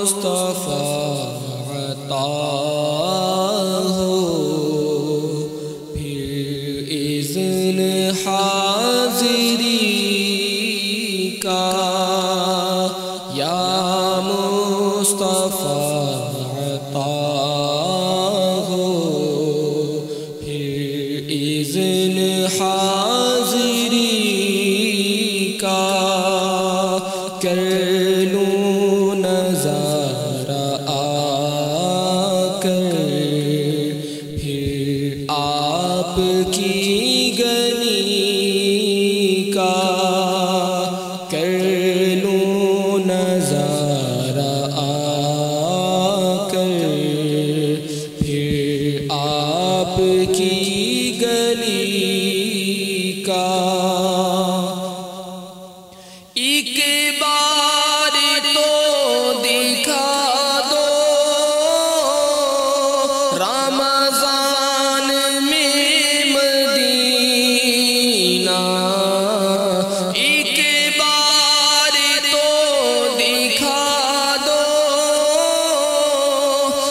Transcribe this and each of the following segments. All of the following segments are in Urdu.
مصطفیٰ عطا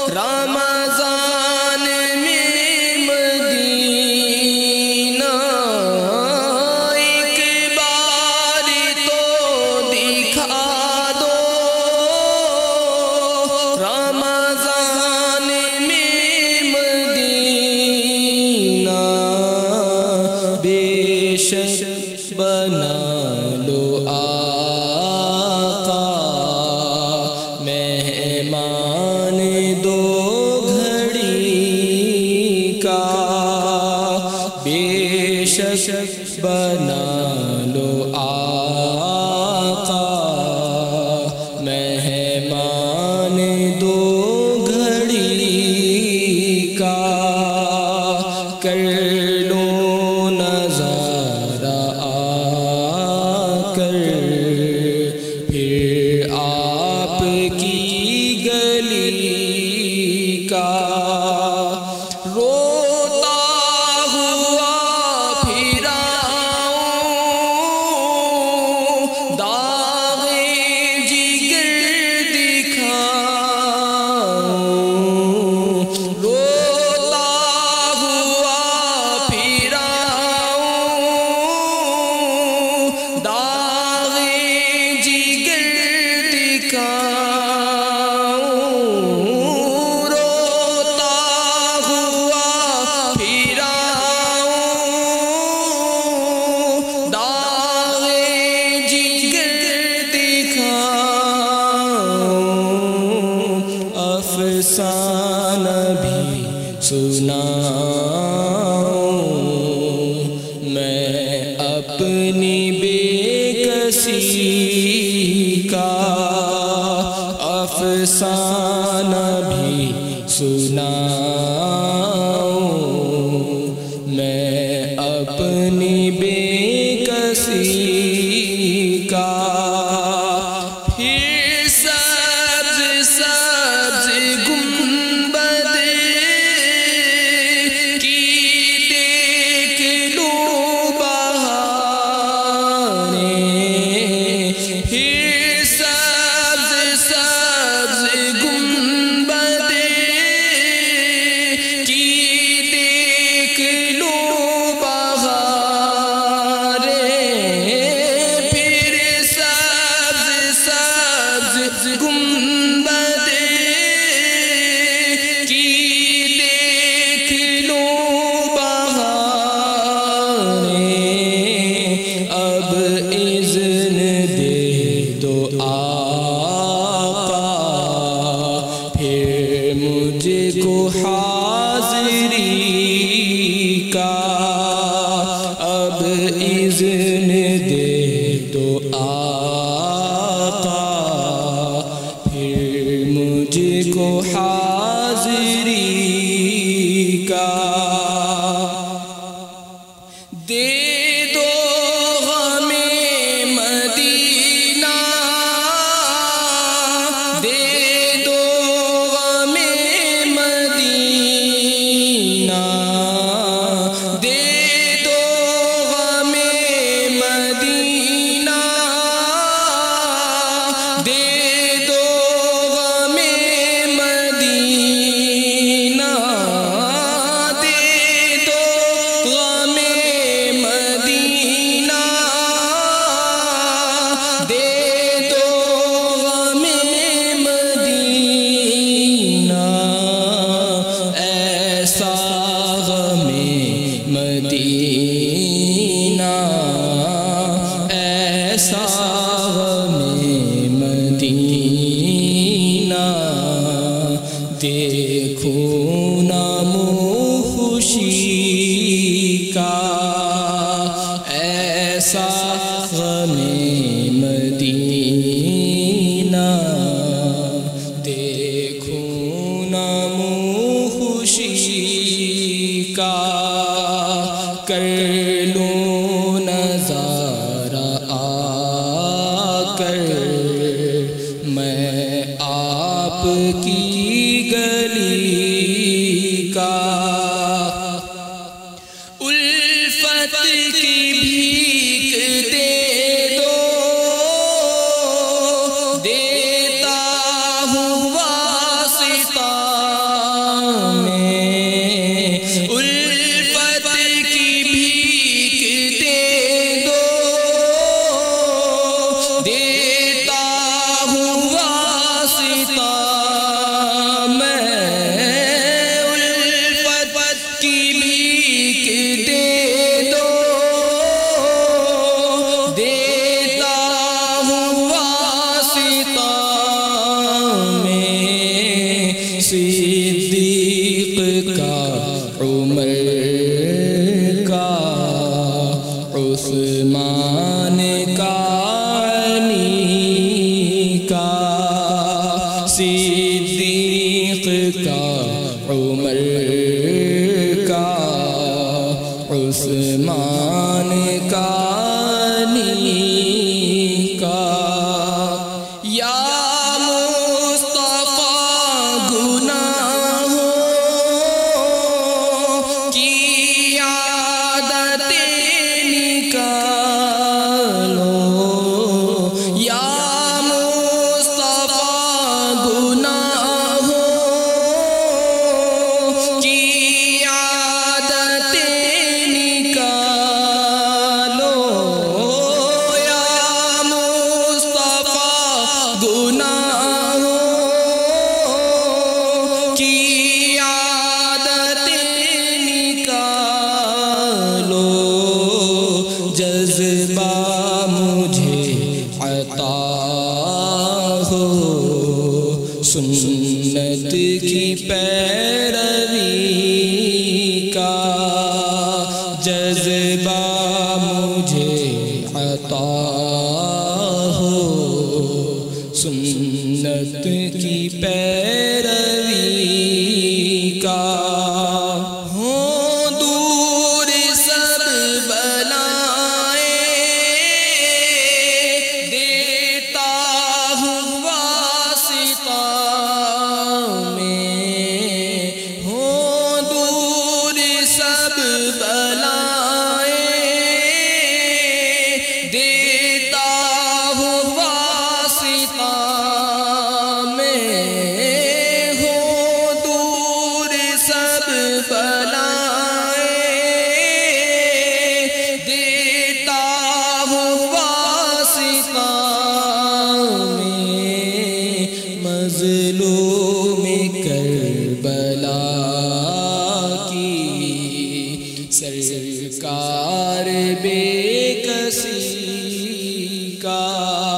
رمضان میں مدینہ ایک بار تو دکھا دو۔ رمضان میں مدینہ بے شک بنا۔ کا افسانہ بھی سنا اللہ عثمان سنت کی پیر کا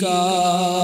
کا